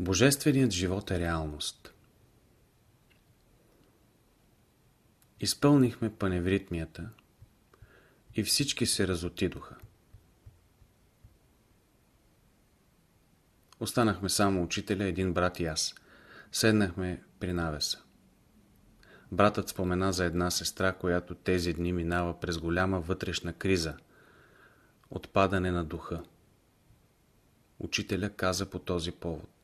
Божественият живот е реалност. Изпълнихме паневритмията и всички се разотидоха. Останахме само учителя, един брат и аз. Седнахме при навеса. Братът спомена за една сестра, която тези дни минава през голяма вътрешна криза, отпадане на духа. Учителя каза по този повод.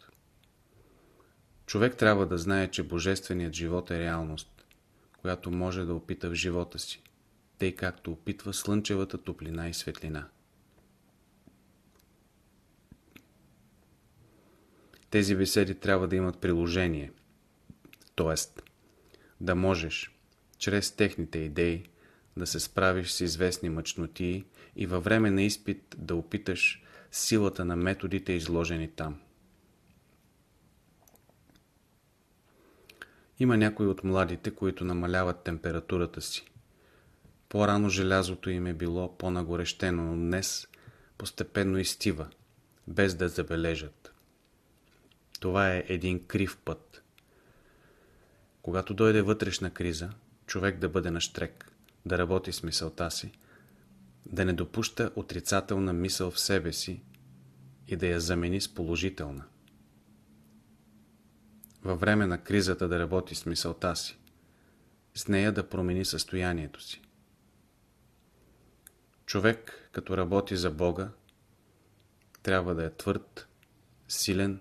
Човек трябва да знае, че Божественият живот е реалност, която може да опита в живота си, тъй както опитва слънчевата топлина и светлина. Тези беседи трябва да имат приложение, т.е. да можеш, чрез техните идеи, да се справиш с известни мъчноти и във време на изпит да опиташ силата на методите изложени там. Има някои от младите, които намаляват температурата си. По-рано желязото им е било по-нагорещено, но днес постепенно изтива, без да забележат. Това е един крив път. Когато дойде вътрешна криза, човек да бъде на штрек, да работи с мисълта си, да не допуща отрицателна мисъл в себе си и да я замени с положителна. Във време на кризата да работи с мисълта си, с нея да промени състоянието си. Човек, като работи за Бога, трябва да е твърд, силен,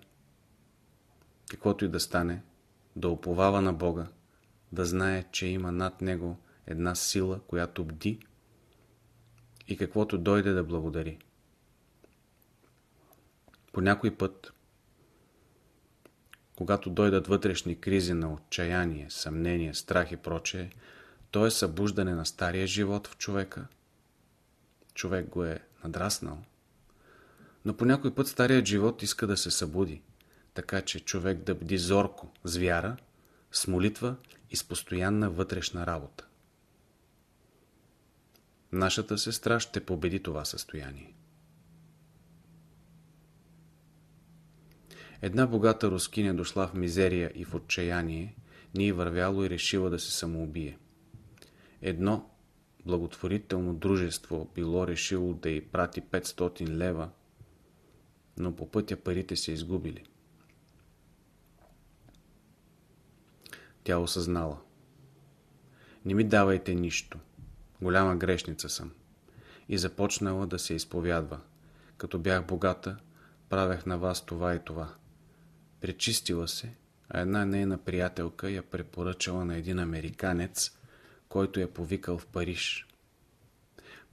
каквото и да стане, да уповава на Бога, да знае, че има над него една сила, която бди и каквото дойде да благодари. По някой път, когато дойдат вътрешни кризи на отчаяние, съмнение, страх и прочее, то е събуждане на стария живот в човека. Човек го е надраснал. Но по някой път старият живот иска да се събуди, така че човек да бди зорко, с вяра, с молитва и с постоянна вътрешна работа. Нашата сестра ще победи това състояние. Една богата рускиня дошла в мизерия и в отчаяние, ни вървяло и решила да се самоубие. Едно благотворително дружество било решило да й прати 500 лева, но по пътя парите се изгубили. Тя осъзнала. Не ми давайте нищо. Голяма грешница съм. И започнала да се изповядва. Като бях богата, правех на вас това и това. Пречистила се, а една нейна приятелка я препоръчала на един американец, който я повикал в Париж.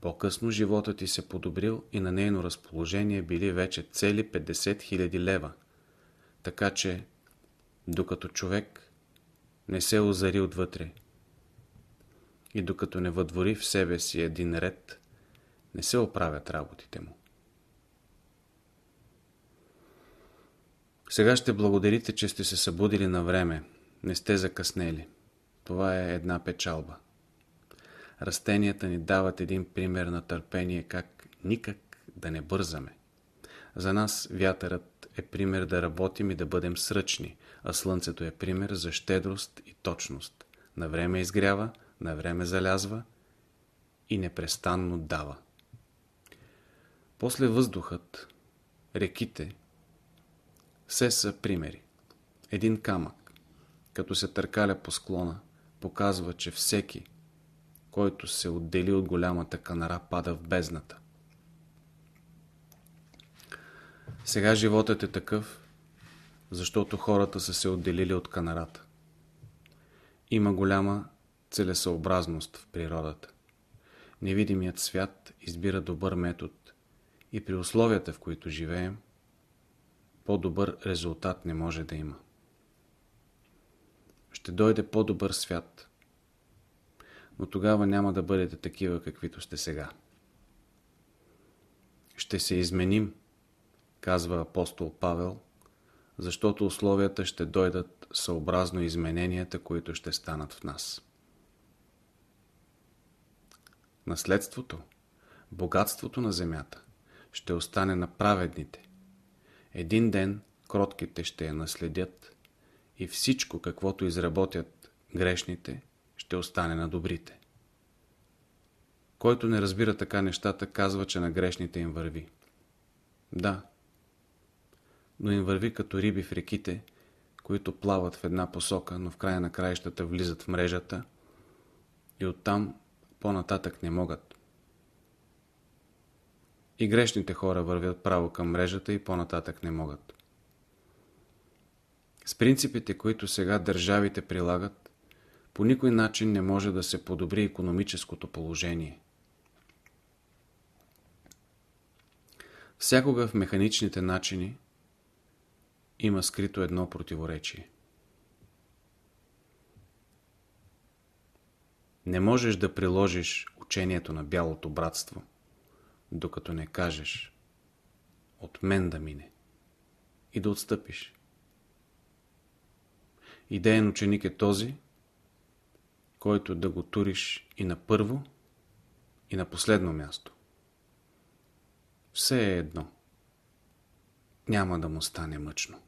По-късно животът ти се подобрил и на нейно разположение били вече цели 50 000 лева. Така че, докато човек не се озари отвътре и докато не въдвори в себе си един ред, не се оправят работите му. Сега ще благодарите, че сте се събудили на време, не сте закъснели. Това е една печалба. Растенията ни дават един пример на търпение, как никак да не бързаме. За нас вятърът е пример да работим и да бъдем сръчни, а слънцето е пример за щедрост и точност. На време изгрява, на време залязва и непрестанно дава. После въздухът, реките, все са примери. Един камък, като се търкаля по склона, показва, че всеки, който се отдели от голямата канара, пада в бездната. Сега животът е такъв, защото хората са се отделили от канарата. Има голяма целесъобразност в природата. Невидимият свят избира добър метод и при условията, в които живеем, по-добър резултат не може да има. Ще дойде по-добър свят, но тогава няма да бъдете такива, каквито сте сега. Ще се изменим, казва апостол Павел, защото условията ще дойдат съобразно измененията, които ще станат в нас. Наследството, богатството на земята ще остане на праведните. Един ден, кротките ще я наследят и всичко, каквото изработят грешните, ще остане на добрите. Който не разбира така нещата, казва, че на грешните им върви. Да, но им върви като риби в реките, които плават в една посока, но в края на краищата влизат в мрежата и оттам по-нататък не могат. И грешните хора вървят право към мрежата и по-нататък не могат. С принципите, които сега държавите прилагат, по никой начин не може да се подобри економическото положение. Всякога в механичните начини има скрито едно противоречие. Не можеш да приложиш учението на бялото братство, докато не кажеш от мен да мине и да отстъпиш. Идеен ученик е този, който да го туриш и на първо, и на последно място. Все е едно. Няма да му стане мъчно.